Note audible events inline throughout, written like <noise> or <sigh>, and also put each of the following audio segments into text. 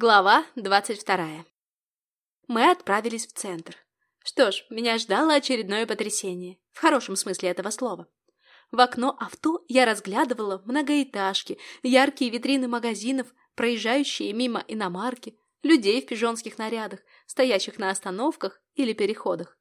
Глава двадцать вторая. Мы отправились в центр. Что ж, меня ждало очередное потрясение, в хорошем смысле этого слова. В окно авто я разглядывала многоэтажки, яркие витрины магазинов, проезжающие мимо иномарки, людей в пижонских нарядах, стоящих на остановках или переходах.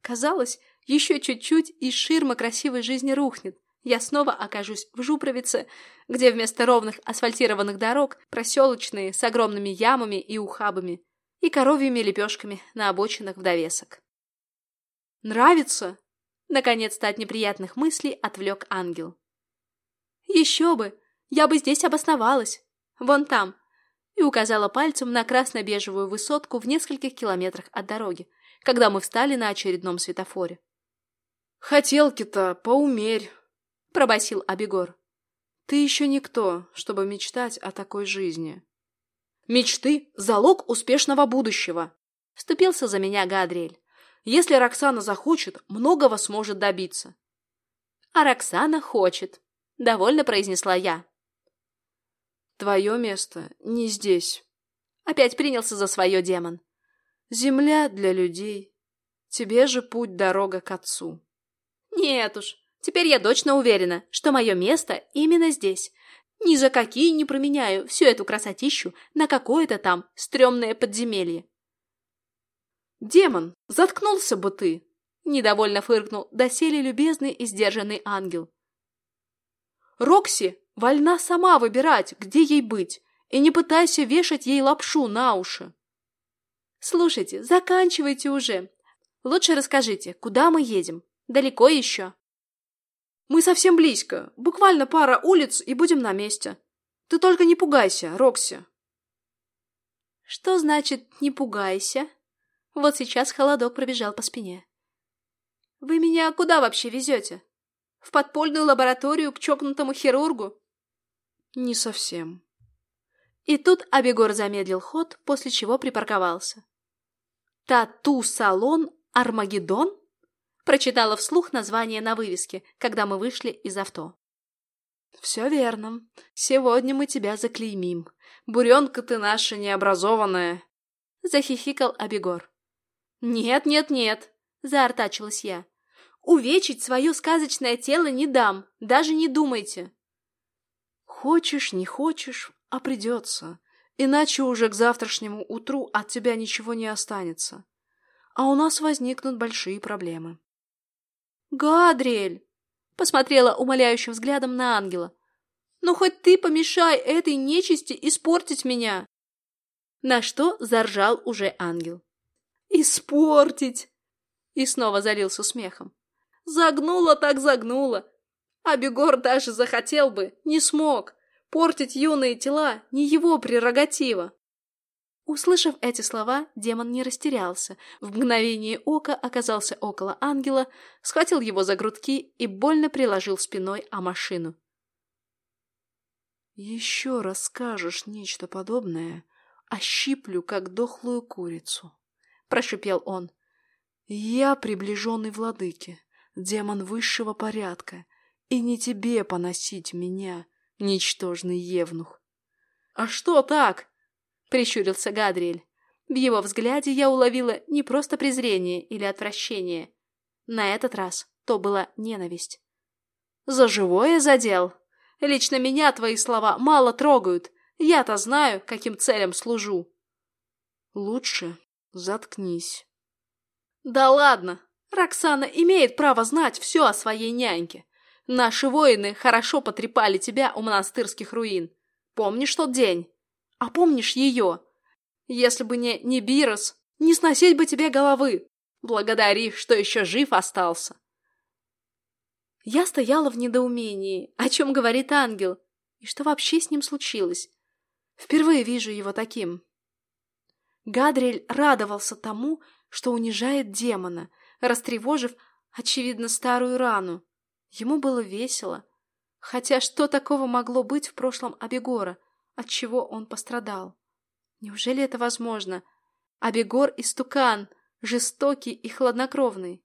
Казалось, еще чуть-чуть и ширма красивой жизни рухнет, я снова окажусь в Жупровице, где вместо ровных асфальтированных дорог проселочные с огромными ямами и ухабами и коровьими лепешками на обочинах в довесок. «Нравится?» Наконец-то от неприятных мыслей отвлек ангел. «Еще бы! Я бы здесь обосновалась! Вон там!» и указала пальцем на красно-бежевую высотку в нескольких километрах от дороги, когда мы встали на очередном светофоре. «Хотелки-то поумерь!» Пробасил Абегор. Ты еще никто, чтобы мечтать о такой жизни. Мечты – залог успешного будущего. Вступился за меня Гадриэль. Если Роксана захочет, многого сможет добиться. А Роксана хочет, довольно произнесла я. Твое место не здесь. Опять принялся за свое демон. Земля для людей. Тебе же путь дорога к отцу. Нет уж, Теперь я точно уверена, что мое место именно здесь. Ни за какие не променяю всю эту красотищу на какое-то там стрёмное подземелье. «Демон, заткнулся бы ты!» Недовольно фыркнул доселе любезный и сдержанный ангел. «Рокси вольна сама выбирать, где ей быть, и не пытайся вешать ей лапшу на уши!» «Слушайте, заканчивайте уже. Лучше расскажите, куда мы едем? Далеко еще?» Мы совсем близко. Буквально пара улиц, и будем на месте. Ты только не пугайся, Рокси. Что значит «не пугайся»? Вот сейчас холодок пробежал по спине. Вы меня куда вообще везете? В подпольную лабораторию к чокнутому хирургу? Не совсем. И тут Абегор замедлил ход, после чего припарковался. Тату-салон Армагеддон? Прочитала вслух название на вывеске, когда мы вышли из авто. «Все верно. Сегодня мы тебя заклеймим. Буренка ты наша необразованная!» Захихикал Абегор. «Нет, нет, нет!» – заортачилась я. «Увечить свое сказочное тело не дам, даже не думайте!» «Хочешь, не хочешь, а придется, иначе уже к завтрашнему утру от тебя ничего не останется, а у нас возникнут большие проблемы». «Гадриэль!» — посмотрела умоляющим взглядом на ангела. «Ну хоть ты помешай этой нечисти испортить меня!» На что заржал уже ангел. «Испортить!» И снова залился смехом. «Загнула так загнула! А Бегор даже захотел бы, не смог. Портить юные тела не его прерогатива!» Услышав эти слова, демон не растерялся. В мгновение ока оказался около ангела, схватил его за грудки и больно приложил спиной о машину. «Еще раз скажешь нечто подобное, ощиплю, как дохлую курицу», — прошипел он. «Я приближенный владыки, демон высшего порядка, и не тебе поносить меня, ничтожный евнух». «А что так?» Прищурился Гадриэль. В его взгляде я уловила не просто презрение или отвращение. На этот раз то была ненависть. «За живое задел? Лично меня твои слова мало трогают. Я-то знаю, каким целям служу». «Лучше заткнись». «Да ладно! Роксана имеет право знать все о своей няньке. Наши воины хорошо потрепали тебя у монастырских руин. Помнишь тот день?» А помнишь ее? Если бы не Нибирос, не сносить бы тебе головы. Благодари, что еще жив остался. Я стояла в недоумении, о чем говорит ангел, и что вообще с ним случилось. Впервые вижу его таким. Гадриэль радовался тому, что унижает демона, растревожив, очевидно, старую рану. Ему было весело. Хотя что такого могло быть в прошлом Абегора? От чего он пострадал. Неужели это возможно? Абегор – истукан, жестокий и хладнокровный.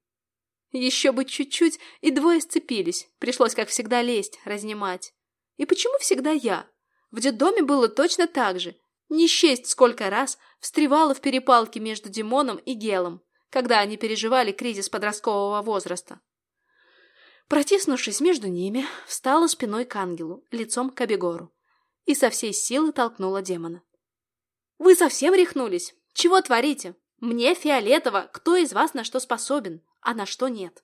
Еще бы чуть-чуть, и двое сцепились. Пришлось, как всегда, лезть, разнимать. И почему всегда я? В детдоме было точно так же. Не счесть сколько раз встревала в перепалке между Димоном и Гелом, когда они переживали кризис подросткового возраста. Протиснувшись между ними, встала спиной к ангелу, лицом к Абегору, и со всей силы толкнула демона. «Вы совсем рехнулись? Чего творите? Мне фиолетово, кто из вас на что способен, а на что нет».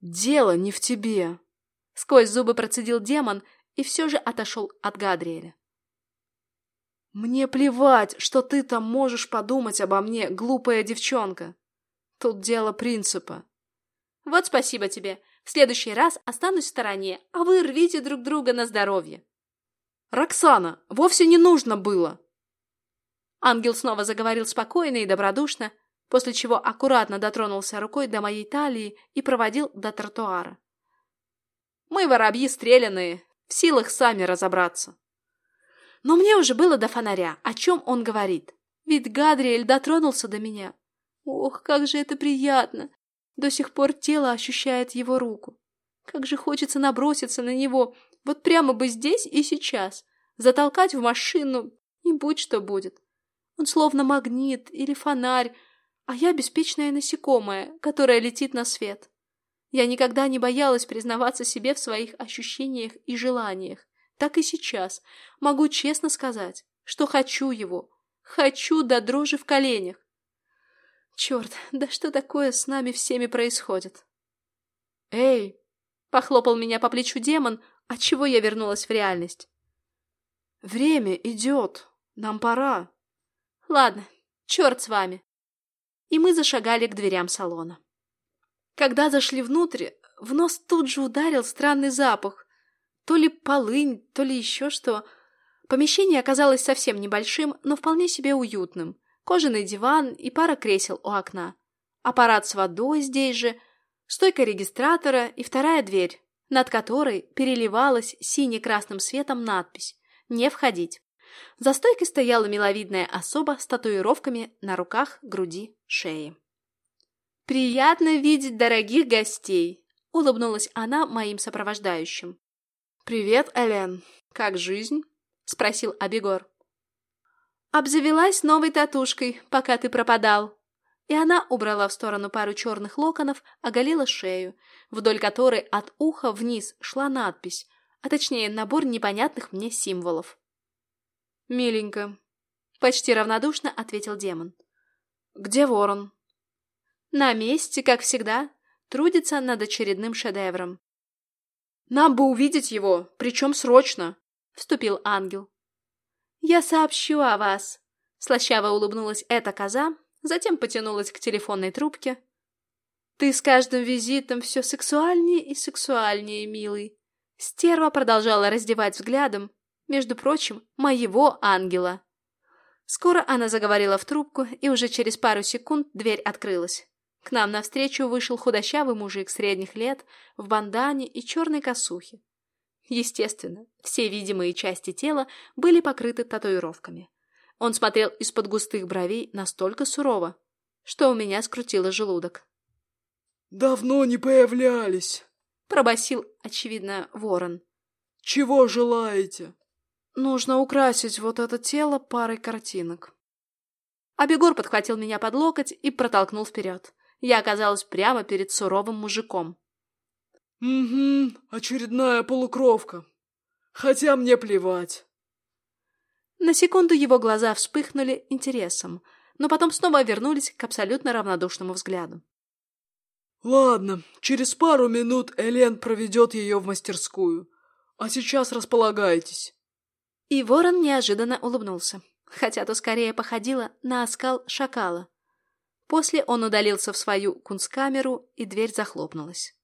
«Дело не в тебе», — сквозь зубы процедил демон и все же отошел от Гадриэля. «Мне плевать, что ты там можешь подумать обо мне, глупая девчонка. Тут дело принципа». «Вот спасибо тебе. В следующий раз останусь в стороне, а вы рвите друг друга на здоровье». «Роксана, вовсе не нужно было!» Ангел снова заговорил спокойно и добродушно, после чего аккуратно дотронулся рукой до моей талии и проводил до тротуара. «Мы воробьи стреляные, в силах сами разобраться». Но мне уже было до фонаря, о чем он говорит. Ведь Гадриэль дотронулся до меня. Ох, как же это приятно! До сих пор тело ощущает его руку. Как же хочется наброситься на него, вот прямо бы здесь и сейчас, затолкать в машину, и будь что будет. Он словно магнит или фонарь, а я беспечное насекомое, которое летит на свет. Я никогда не боялась признаваться себе в своих ощущениях и желаниях. Так и сейчас могу честно сказать, что хочу его. Хочу до дрожи в коленях. Черт, да что такое с нами всеми происходит? Эй! Похлопал меня по плечу демон, отчего я вернулась в реальность. Время идет. Нам пора. Ладно, черт с вами. И мы зашагали к дверям салона. Когда зашли внутрь, в нос тут же ударил странный запах. То ли полынь, то ли еще что. Помещение оказалось совсем небольшим, но вполне себе уютным. Кожаный диван и пара кресел у окна. Аппарат с водой здесь же, стойка регистратора и вторая дверь, над которой переливалась сине-красным светом надпись «Не входить». За стойкой стояла миловидная особа с татуировками на руках, груди, шее. «Приятно видеть дорогих гостей!» — улыбнулась она моим сопровождающим. «Привет, Элен. Как жизнь?» — спросил Абегор. «Обзавелась новой татушкой, пока ты пропадал». И она убрала в сторону пару черных локонов, оголила шею, вдоль которой от уха вниз шла надпись, а точнее набор непонятных мне символов. «Миленько», — почти равнодушно ответил демон. «Где ворон?» «На месте, как всегда, трудится над очередным шедевром». «Нам бы увидеть его, причем срочно», — вступил ангел. «Я сообщу о вас», — слащаво улыбнулась эта коза, затем потянулась к телефонной трубке. «Ты с каждым визитом все сексуальнее и сексуальнее, милый». Стерва продолжала раздевать взглядом, между прочим, моего ангела. Скоро она заговорила в трубку, и уже через пару секунд дверь открылась. К нам навстречу вышел худощавый мужик средних лет в бандане и черной косухе. Естественно, все видимые части тела были покрыты татуировками. Он смотрел из-под густых бровей настолько сурово, что у меня скрутило желудок. «Давно не появлялись», — пробасил, очевидно, ворон. «Чего желаете?» Нужно украсить вот это тело парой картинок. Абегор подхватил меня под локоть и протолкнул вперед. Я оказалась прямо перед суровым мужиком. «Угу, очередная полукровка. Хотя мне плевать». На секунду его глаза вспыхнули интересом, но потом снова вернулись к абсолютно равнодушному взгляду. «Ладно, через пару минут Элен проведет ее в мастерскую. А сейчас располагайтесь». И ворон неожиданно улыбнулся, хотя то скорее походило на оскал шакала. После он удалился в свою кунсткамеру, и дверь захлопнулась.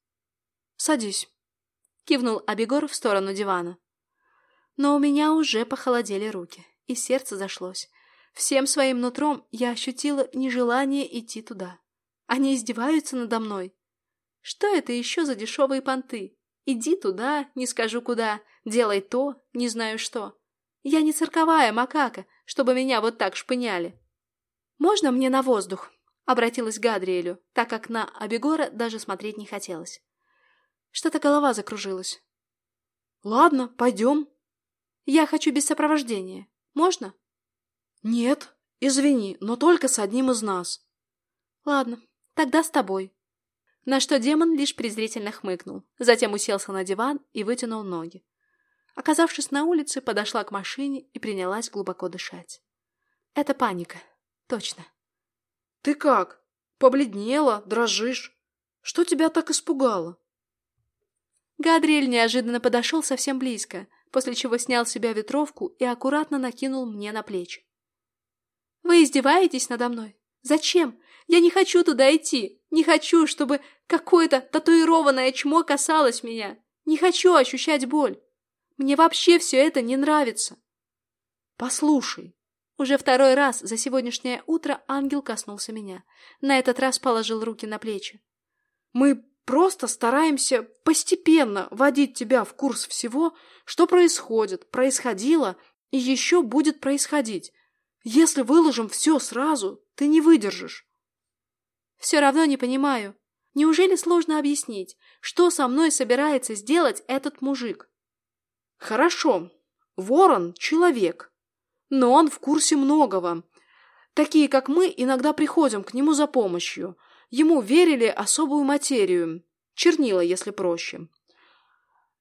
«Садись», — кивнул Абегор в сторону дивана. Но у меня уже похолодели руки, и сердце зашлось. Всем своим нутром я ощутила нежелание идти туда. Они издеваются надо мной. Что это еще за дешевые понты? Иди туда, не скажу куда, делай то, не знаю что. Я не цирковая макака, чтобы меня вот так шпыняли. «Можно мне на воздух?» — обратилась к Гадриэлю, так как на Абегора даже смотреть не хотелось. Что-то голова закружилась. «Ладно, пойдем». «Я хочу без сопровождения. Можно?» Нет, извини, но только с одним из нас. Ладно, тогда с тобой. На что демон лишь презрительно хмыкнул, затем уселся на диван и вытянул ноги. Оказавшись на улице, подошла к машине и принялась глубоко дышать. Это паника. Точно. Ты как? Побледнела, дрожишь. Что тебя так испугало? Гадриэль неожиданно подошел совсем близко, после чего снял с себя ветровку и аккуратно накинул мне на плечи. «Вы издеваетесь надо мной? Зачем? Я не хочу туда идти. Не хочу, чтобы какое-то татуированное чмо касалось меня. Не хочу ощущать боль. Мне вообще все это не нравится. Послушай. Уже второй раз за сегодняшнее утро ангел коснулся меня. На этот раз положил руки на плечи. Мы просто стараемся постепенно вводить тебя в курс всего, что происходит, происходило и еще будет происходить. Если выложим все сразу, ты не выдержишь. Все равно не понимаю. Неужели сложно объяснить, что со мной собирается сделать этот мужик? Хорошо, ворон — человек, но он в курсе многого. Такие, как мы, иногда приходим к нему за помощью. Ему верили особую материю, чернила, если проще.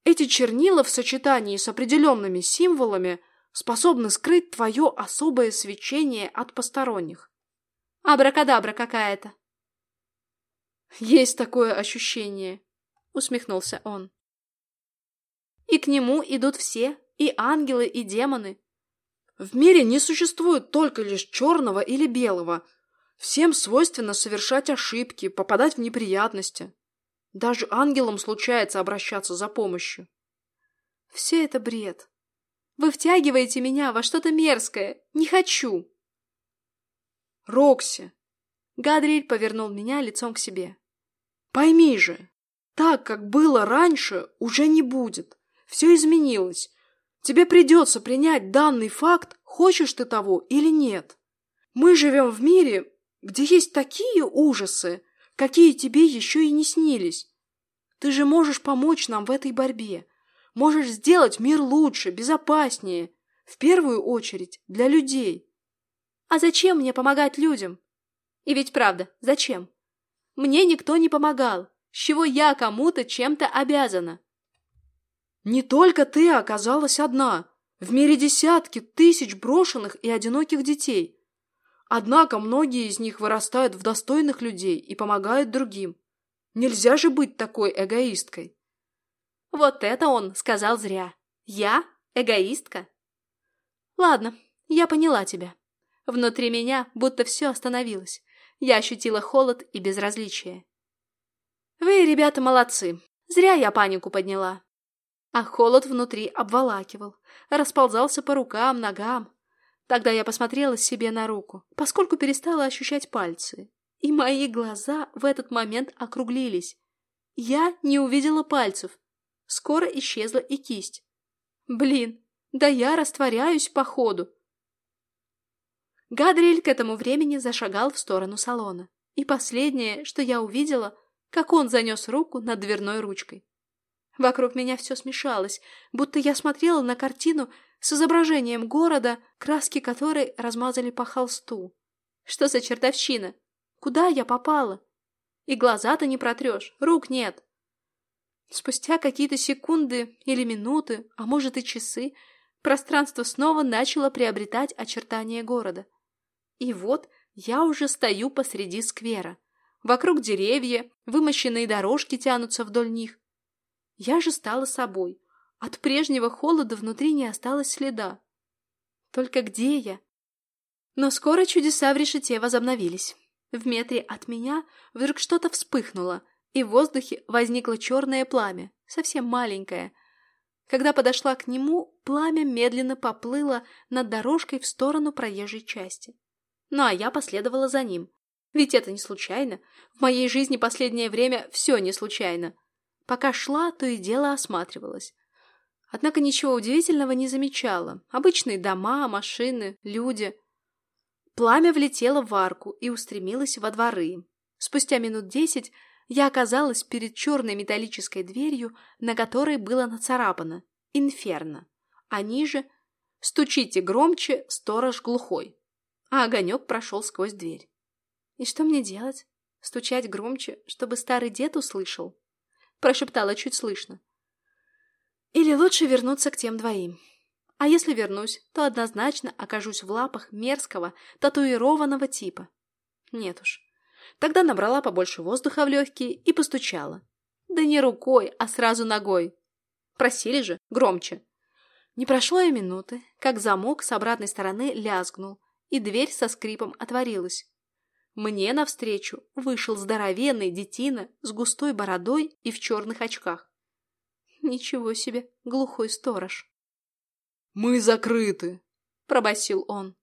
Эти чернила в сочетании с определенными символами способны скрыть твое особое свечение от посторонних. Абракадабра какая-то. Есть такое ощущение, усмехнулся он. И к нему идут все, и ангелы, и демоны. В мире не существует только лишь черного или белого. Всем свойственно совершать ошибки, попадать в неприятности. Даже ангелам случается обращаться за помощью. Все это бред. Вы втягиваете меня во что-то мерзкое. Не хочу. Рокси. Гадриэль повернул меня лицом к себе. Пойми же, так, как было раньше, уже не будет. Все изменилось. Тебе придется принять данный факт, хочешь ты того или нет. Мы живем в мире, где есть такие ужасы, какие тебе еще и не снились. Ты же можешь помочь нам в этой борьбе. Можешь сделать мир лучше, безопаснее. В первую очередь для людей. А зачем мне помогать людям? И ведь правда, зачем? Мне никто не помогал. С чего я кому-то чем-то обязана? Не только ты оказалась одна. В мире десятки тысяч брошенных и одиноких детей. Однако многие из них вырастают в достойных людей и помогают другим. Нельзя же быть такой эгоисткой. Вот это он сказал зря. Я? Эгоистка? Ладно, я поняла тебя. Внутри меня будто все остановилось. Я ощутила холод и безразличие. Вы, ребята, молодцы. Зря я панику подняла а холод внутри обволакивал, расползался по рукам, ногам. Тогда я посмотрела себе на руку, поскольку перестала ощущать пальцы, и мои глаза в этот момент округлились. Я не увидела пальцев. Скоро исчезла и кисть. Блин, да я растворяюсь по ходу. Гадриэль к этому времени зашагал в сторону салона. И последнее, что я увидела, как он занес руку над дверной ручкой. Вокруг меня все смешалось, будто я смотрела на картину с изображением города, краски которой размазали по холсту. Что за чертовщина? Куда я попала? И глаза-то не протрешь, рук нет. Спустя какие-то секунды или минуты, а может и часы, пространство снова начало приобретать очертания города. И вот я уже стою посреди сквера. Вокруг деревья, вымощенные дорожки тянутся вдоль них. Я же стала собой. От прежнего холода внутри не осталось следа. Только где я? Но скоро чудеса в решете возобновились. В метре от меня вдруг что-то вспыхнуло, и в воздухе возникло черное пламя, совсем маленькое. Когда подошла к нему, пламя медленно поплыло над дорожкой в сторону проезжей части. Ну а я последовала за ним. Ведь это не случайно. В моей жизни последнее время все не случайно. Пока шла, то и дело осматривалась. Однако ничего удивительного не замечала. Обычные дома, машины, люди. Пламя влетело в арку и устремилось во дворы. Спустя минут десять я оказалась перед черной металлической дверью, на которой было нацарапано «Инферно», а ниже «Стучите громче, сторож глухой». а огонек прошел сквозь дверь. И что мне делать? Стучать громче, чтобы старый дед услышал? Прошептала чуть слышно. Или лучше вернуться к тем двоим. А если вернусь, то однозначно окажусь в лапах мерзкого, татуированного типа. Нет уж. Тогда набрала побольше воздуха в легкие и постучала. Да не рукой, а сразу ногой. Просили же, громче. Не прошло и минуты, как замок с обратной стороны лязгнул, и дверь со скрипом отворилась. Мне навстречу вышел здоровенный детина с густой бородой и в черных очках. Ничего себе, глухой сторож. «Мы закрыты!» — пробасил он.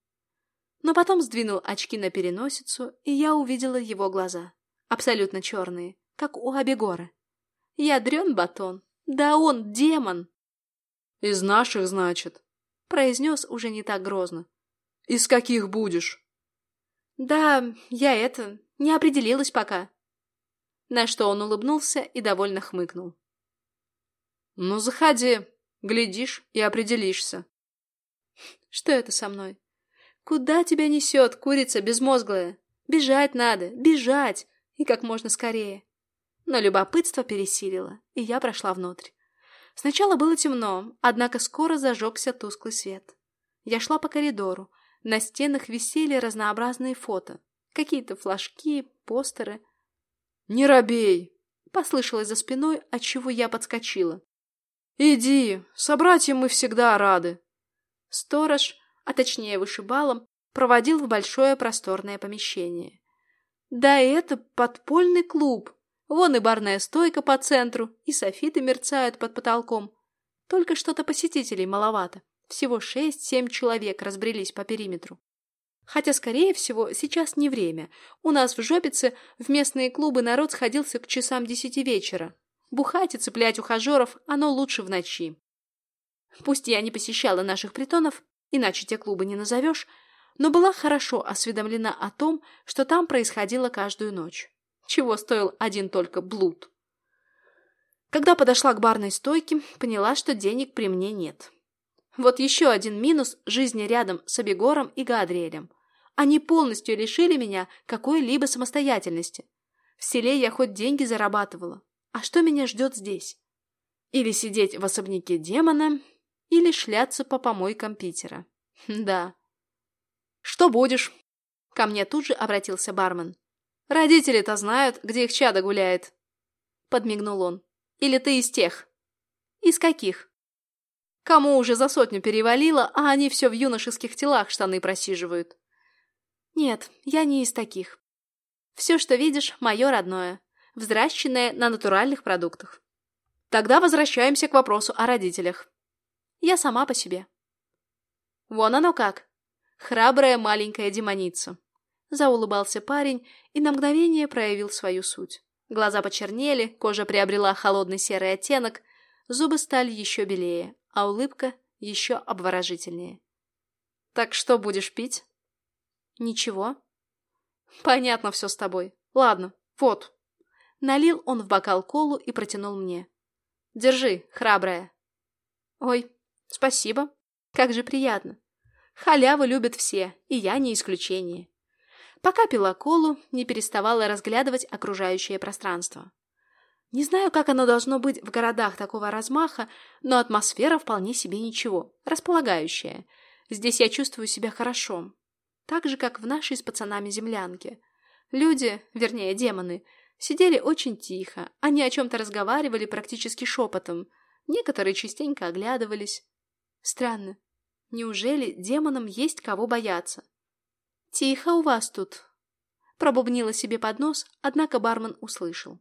Но потом сдвинул очки на переносицу, и я увидела его глаза. Абсолютно черные, как у Абегора. Ядрен батон. Да он демон! «Из наших, значит?» — произнес уже не так грозно. «Из каких будешь?» «Да, я это, не определилась пока». На что он улыбнулся и довольно хмыкнул. «Ну, заходи, глядишь и определишься». «Что это со мной? Куда тебя несет, курица безмозглая? Бежать надо, бежать, и как можно скорее». Но любопытство пересилило, и я прошла внутрь. Сначала было темно, однако скоро зажегся тусклый свет. Я шла по коридору. На стенах висели разнообразные фото. Какие-то флажки, постеры. «Не робей!» — послышалось за спиной, отчего я подскочила. «Иди, собратьям мы всегда рады!» Сторож, а точнее вышибалом, проводил в большое просторное помещение. Да это подпольный клуб, Вон и барная стойка по центру, и софиты мерцают под потолком. Только что-то посетителей маловато. Всего шесть-семь человек разбрелись по периметру. Хотя, скорее всего, сейчас не время. У нас в Жопице в местные клубы народ сходился к часам десяти вечера. Бухать и цеплять ухажеров оно лучше в ночи. Пусть я не посещала наших притонов, иначе те клубы не назовешь, но была хорошо осведомлена о том, что там происходило каждую ночь чего стоил один только блуд. Когда подошла к барной стойке, поняла, что денег при мне нет. Вот еще один минус жизни рядом с Абегором и Гадриэлем. Они полностью лишили меня какой-либо самостоятельности. В селе я хоть деньги зарабатывала. А что меня ждет здесь? Или сидеть в особняке демона, или шляться по помойкам Питера. <laughs> Да. «Что будешь?» Ко мне тут же обратился бармен. Родители-то знают, где их чадо гуляет. Подмигнул он. Или ты из тех? Из каких? Кому уже за сотню перевалило, а они все в юношеских телах штаны просиживают. Нет, я не из таких. Все, что видишь, мое родное, взращенное на натуральных продуктах. Тогда возвращаемся к вопросу о родителях. Я сама по себе. Вон оно как. Храбрая маленькая демоница. Заулыбался парень и на мгновение проявил свою суть. Глаза почернели, кожа приобрела холодный серый оттенок, зубы стали еще белее, а улыбка еще обворожительнее. «Так что будешь пить?» «Ничего». «Понятно все с тобой. Ладно, вот». Налил он в бокал колу и протянул мне. «Держи, храбрая». «Ой, спасибо. Как же приятно. Халяву любят все, и я не исключение». Пока пила колу, не переставала разглядывать окружающее пространство. Не знаю, как оно должно быть в городах такого размаха, но атмосфера вполне себе ничего, располагающая. Здесь я чувствую себя хорошо. Так же, как в нашей с пацанами землянке. Люди, вернее демоны, сидели очень тихо, они о чем-то разговаривали практически шепотом, некоторые частенько оглядывались. Странно. Неужели демонам есть кого бояться? «Тихо у вас тут», — пробубнила себе под нос, однако бармен услышал.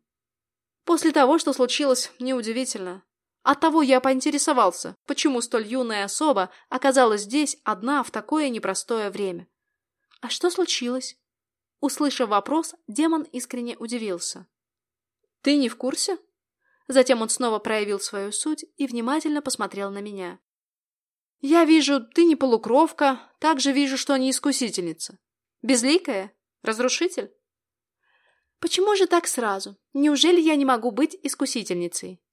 «После того, что случилось, неудивительно. Оттого я поинтересовался, почему столь юная особа оказалась здесь одна в такое непростое время. А что случилось?» Услышав вопрос, демон искренне удивился. «Ты не в курсе?» Затем он снова проявил свою суть и внимательно посмотрел на меня. «Я вижу, ты не полукровка, также вижу, что не искусительница. Безликая? Разрушитель?» «Почему же так сразу? Неужели я не могу быть искусительницей?»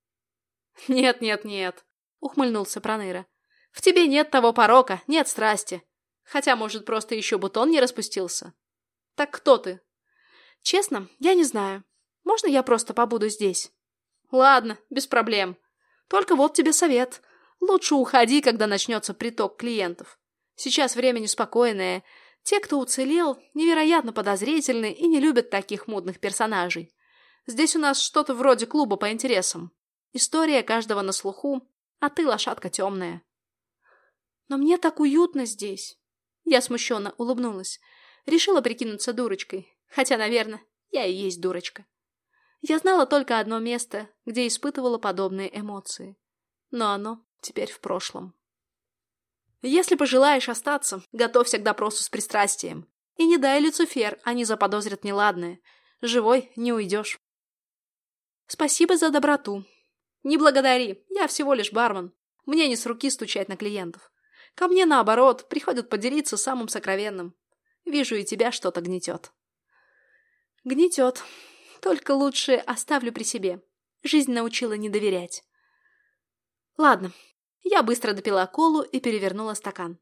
«Нет, нет, нет», — ухмыльнулся Проныра. «В тебе нет того порока, нет страсти. Хотя, может, просто еще бутон не распустился. Так кто ты? Честно, я не знаю. Можно я просто побуду здесь? Ладно, без проблем. Только вот тебе совет. Лучше уходи, когда начнется приток клиентов. Сейчас время неспокойное. Те, кто уцелел, невероятно подозрительны и не любят таких мудных персонажей. Здесь у нас что-то вроде клуба по интересам. История каждого на слуху, а ты лошадка темная. Но мне так уютно здесь. Я смущенно улыбнулась. Решила прикинуться дурочкой. Хотя, наверное, я и есть дурочка. Я знала только одно место, где испытывала подобные эмоции. Но оно теперь в прошлом. Если пожелаешь остаться, готовься к допросу с пристрастием. И не дай Люцифер, они заподозрят неладное. Живой не уйдешь. Спасибо за доброту. Не благодари, я всего лишь бармен. Мне не с руки стучать на клиентов. Ко мне, наоборот, приходят поделиться самым сокровенным. Вижу, и тебя что-то гнетет. Гнетет. Только лучше оставлю при себе. Жизнь научила не доверять. Ладно, я быстро допила колу и перевернула стакан.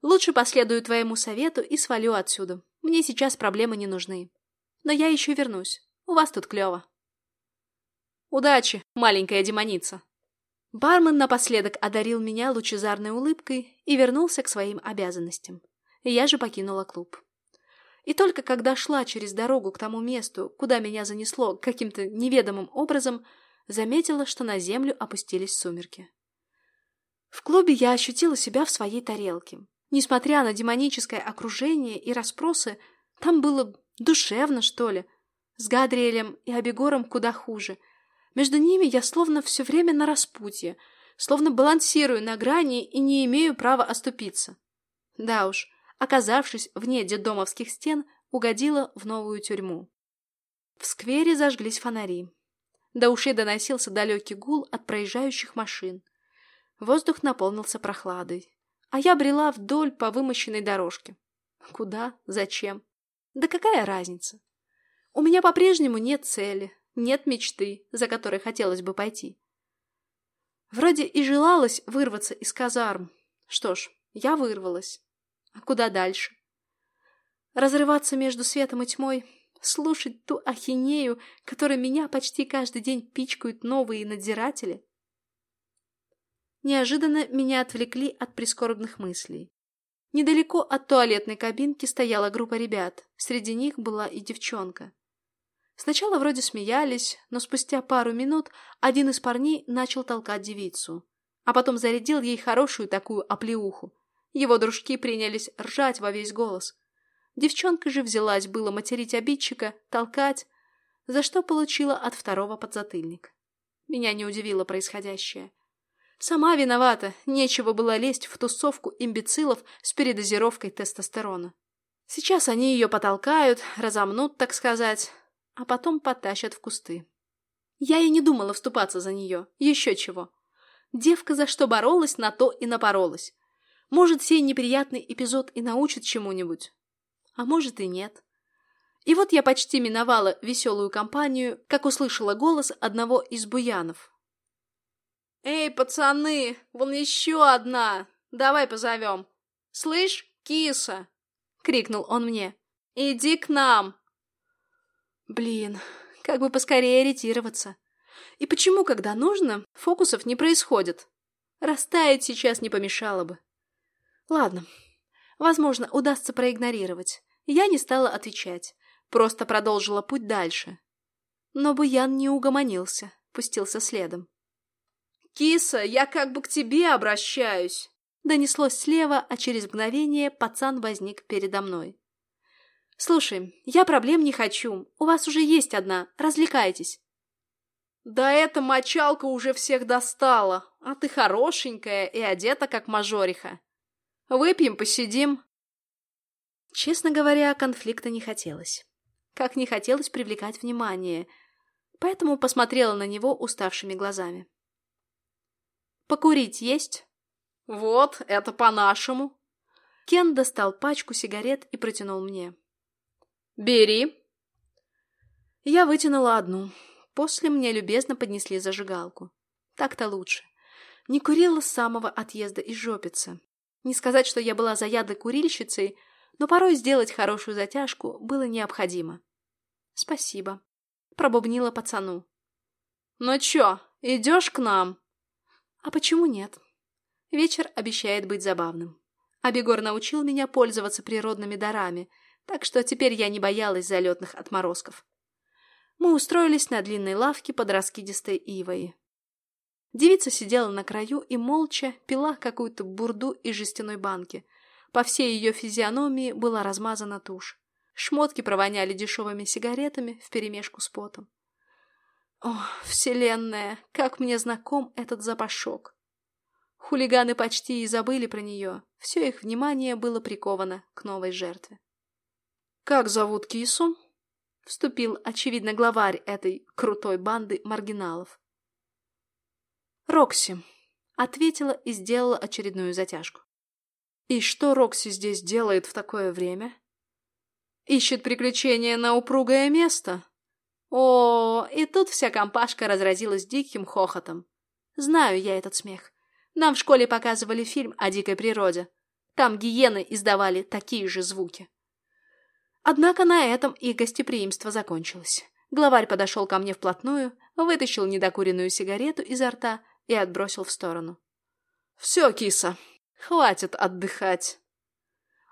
Лучше последую твоему совету и свалю отсюда. Мне сейчас проблемы не нужны. Но я еще вернусь. У вас тут клево. Удачи, маленькая демоница. Бармен напоследок одарил меня лучезарной улыбкой и вернулся к своим обязанностям. Я же покинула клуб. И только когда шла через дорогу к тому месту, куда меня занесло каким-то неведомым образом, заметила, что на землю опустились сумерки. В клубе я ощутила себя в своей тарелке. Несмотря на демоническое окружение и расспросы, там было душевно, что ли. С Гадриэлем и Абегором куда хуже. Между ними я словно все время на распутье, словно балансирую на грани и не имею права оступиться. Да уж, оказавшись вне детдомовских стен, угодила в новую тюрьму. В сквере зажглись фонари. До ушей доносился далекий гул от проезжающих машин. Воздух наполнился прохладой, а я брела вдоль по вымощенной дорожке. Куда? Зачем? Да какая разница? У меня по-прежнему нет цели, нет мечты, за которой хотелось бы пойти. Вроде и желалось вырваться из казарм. Что ж, я вырвалась. А куда дальше? Разрываться между светом и тьмой, слушать ту ахинею, которой меня почти каждый день пичкают новые надзиратели? Неожиданно меня отвлекли от прискорбных мыслей. Недалеко от туалетной кабинки стояла группа ребят, среди них была и девчонка. Сначала вроде смеялись, но спустя пару минут один из парней начал толкать девицу, а потом зарядил ей хорошую такую оплеуху. Его дружки принялись ржать во весь голос. Девчонка же взялась было материть обидчика, толкать, за что получила от второго подзатыльник. Меня не удивило происходящее. Сама виновата, нечего было лезть в тусовку имбецилов с передозировкой тестостерона. Сейчас они ее потолкают, разомнут, так сказать, а потом потащат в кусты. Я и не думала вступаться за нее, еще чего. Девка за что боролась, на то и напоролась. Может, сей неприятный эпизод и научит чему-нибудь. А может и нет. И вот я почти миновала веселую компанию, как услышала голос одного из буянов. «Эй, пацаны, вон еще одна! Давай позовем! Слышь, киса!» — крикнул он мне. «Иди к нам!» Блин, как бы поскорее ориентироваться. И почему, когда нужно, фокусов не происходит? Растаять сейчас не помешало бы. Ладно, возможно, удастся проигнорировать. Я не стала отвечать, просто продолжила путь дальше. Но Буян не угомонился, пустился следом. «Киса, я как бы к тебе обращаюсь!» Донеслось слева, а через мгновение пацан возник передо мной. «Слушай, я проблем не хочу. У вас уже есть одна. Развлекайтесь». «Да эта мочалка уже всех достала, а ты хорошенькая и одета как мажориха. Выпьем, посидим. Честно говоря, конфликта не хотелось. Как не хотелось привлекать внимание, поэтому посмотрела на него уставшими глазами. «Покурить есть?» «Вот, это по-нашему». Кен достал пачку сигарет и протянул мне. «Бери». Я вытянула одну. После мне любезно поднесли зажигалку. Так-то лучше. Не курила с самого отъезда из жопицы. Не сказать, что я была заядлой курильщицей, но порой сделать хорошую затяжку было необходимо. «Спасибо», — пробубнила пацану. «Ну чё, идешь к нам?» «А почему нет?» Вечер обещает быть забавным. Абегор научил меня пользоваться природными дарами, так что теперь я не боялась залетных отморозков. Мы устроились на длинной лавке под раскидистой ивой. Девица сидела на краю и молча пила какую-то бурду из жестяной банки. По всей ее физиономии была размазана тушь. Шмотки провоняли дешевыми сигаретами вперемешку с потом. О, вселенная, как мне знаком этот запашок! Хулиганы почти и забыли про нее. Все их внимание было приковано к новой жертве. «Как зовут кису?» Вступил, очевидно, главарь этой крутой банды маргиналов. «Рокси», — ответила и сделала очередную затяжку. «И что Рокси здесь делает в такое время?» «Ищет приключения на упругое место?» О, и тут вся компашка разразилась диким хохотом. Знаю я этот смех. Нам в школе показывали фильм о дикой природе. Там гиены издавали такие же звуки. Однако на этом и гостеприимство закончилось. Главарь подошел ко мне вплотную, вытащил недокуренную сигарету изо рта и отбросил в сторону. «Все, киса, хватит отдыхать!»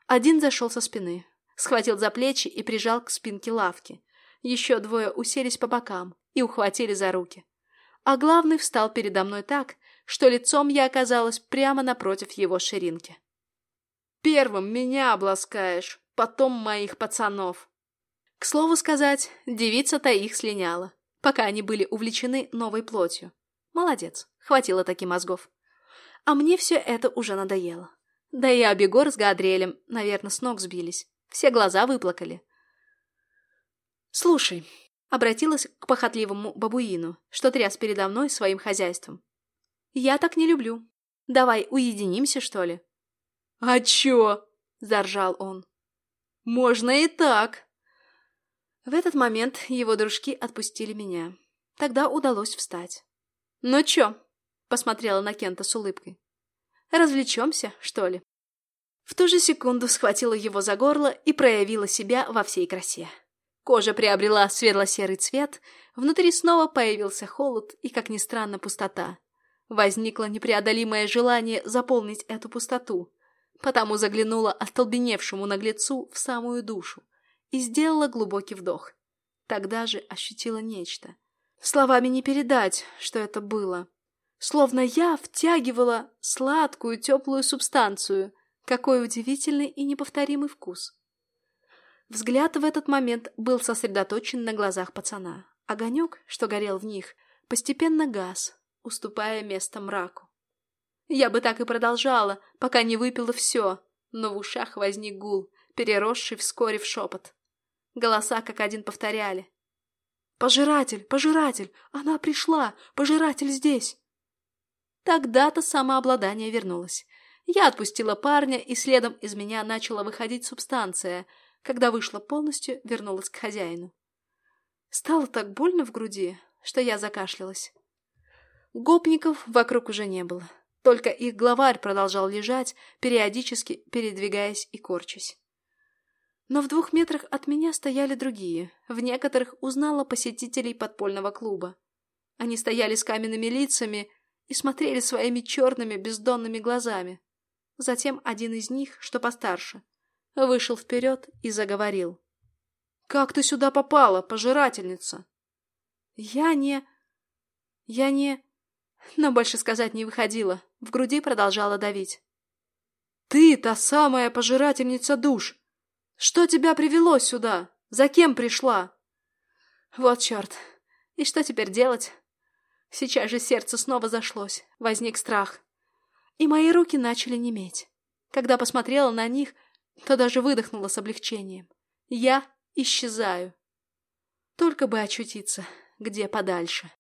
Один зашел со спины, схватил за плечи и прижал к спинке лавки. Еще двое уселись по бокам и ухватили за руки. А главный встал передо мной так, что лицом я оказалась прямо напротив его ширинки. «Первым меня обласкаешь, потом моих пацанов!» К слову сказать, девица-то их слиняла, пока они были увлечены новой плотью. Молодец, хватило таки мозгов. А мне все это уже надоело. Да и Абегор с Гадриэлем, наверное, с ног сбились. Все глаза выплакали. «Слушай», — обратилась к похотливому бабуину, что тряс передо мной своим хозяйством. «Я так не люблю. Давай уединимся, что ли?» «А чё?» — заржал он. «Можно и так!» В этот момент его дружки отпустили меня. Тогда удалось встать. «Ну чё?» — посмотрела на Кента с улыбкой. «Развлечемся, что ли?» В ту же секунду схватила его за горло и проявила себя во всей красе. Кожа приобрела светло-серый цвет, внутри снова появился холод и, как ни странно, пустота. Возникло непреодолимое желание заполнить эту пустоту, потому заглянула остолбеневшему наглецу в самую душу и сделала глубокий вдох. Тогда же ощутила нечто. Словами не передать, что это было. Словно я втягивала сладкую теплую субстанцию. Какой удивительный и неповторимый вкус. Взгляд в этот момент был сосредоточен на глазах пацана. Огонек, что горел в них, постепенно гас, уступая место мраку. Я бы так и продолжала, пока не выпила все, но в ушах возник гул, переросший вскоре в шепот. Голоса как один повторяли. «Пожиратель! Пожиратель! Она пришла! Пожиратель здесь!» Тогда-то самообладание вернулось. Я отпустила парня, и следом из меня начала выходить субстанция — когда вышла полностью, вернулась к хозяину. Стало так больно в груди, что я закашлялась. Гопников вокруг уже не было. Только их главарь продолжал лежать, периодически передвигаясь и корчась. Но в двух метрах от меня стояли другие. В некоторых узнала посетителей подпольного клуба. Они стояли с каменными лицами и смотрели своими черными бездонными глазами. Затем один из них, что постарше, вышел вперед и заговорил. «Как ты сюда попала, пожирательница?» «Я не... я не...» Но больше сказать не выходило, в груди продолжала давить. «Ты та самая пожирательница душ! Что тебя привело сюда? За кем пришла?» «Вот черт! И что теперь делать?» Сейчас же сердце снова зашлось, возник страх. И мои руки начали неметь. Когда посмотрела на них, то даже выдохнула с облегчением. Я исчезаю. Только бы очутиться где подальше.